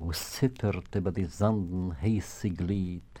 والستر تبدي الظن هي السجليت